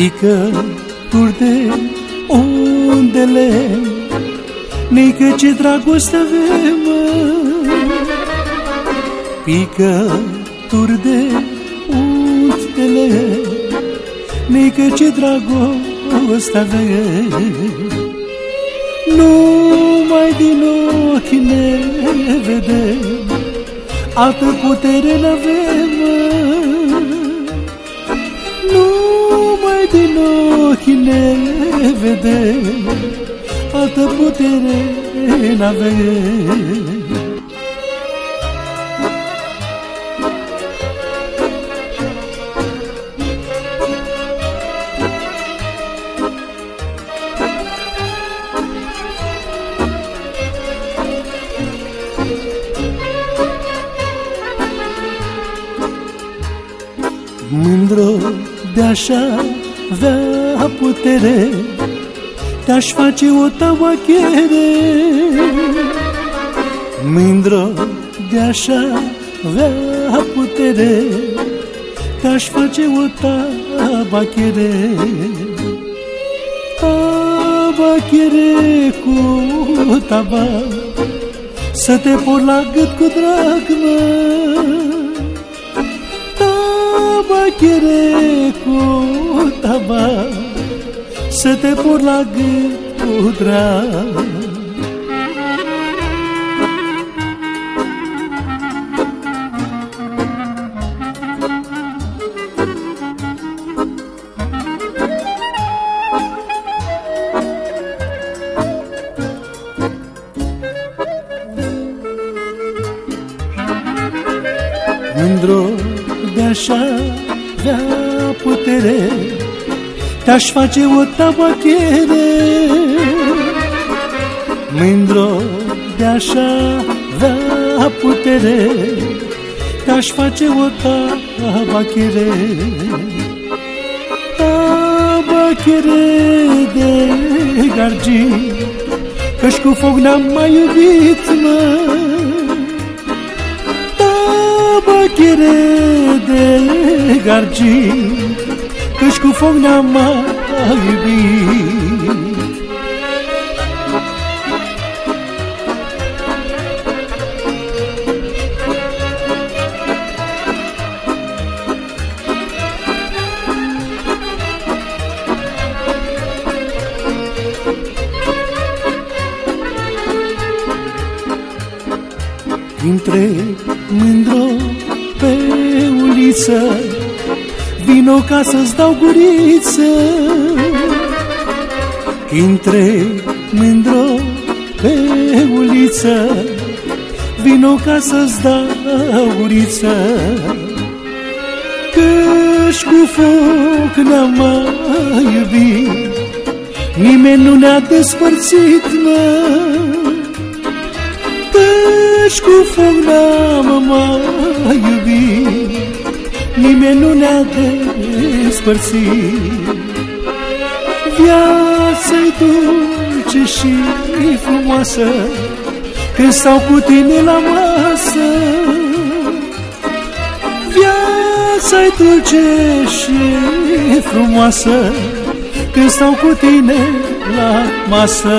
Pică de undele Nică ce dragoste avem Pică de undele Nică ce dragoste avem. Numai din ochi ne vedem Altă putere n-avem din ochi ne vedem Altă putere n-avem. Mândro de așa avea putere Te-aș face o tabachere Mândro de așa avea putere Te-aș face o tabachere Tabachere cu tabac Să te por la gât cu drag, mă chere cu tabac Să te pur la gât cu drag. Mândro de așa avea putere Te-aș face o tabachere Mândro de așa avea putere Te-aș face o tabachere Tabachere de gargii Căci cu foc n-am mai iubit, mă Tabachere de gargii Căci cu foc ne-am mai iubit Dintre mândro pe uliță. Vino ca să-ți dau guriță. Intre mândro pe uliță. Vino ca să-ți dau guriță. Căci cu foc ne-am mai iubit Nimeni nu ne-a despărțit, mă Căci cu foc ne-am mai iubit. Nimeni nu ne-a despărțit. Viața-i dulce și frumoasă Când stau cu tine la masă. Viața-i dulce și frumoasă Când stau cu tine la masă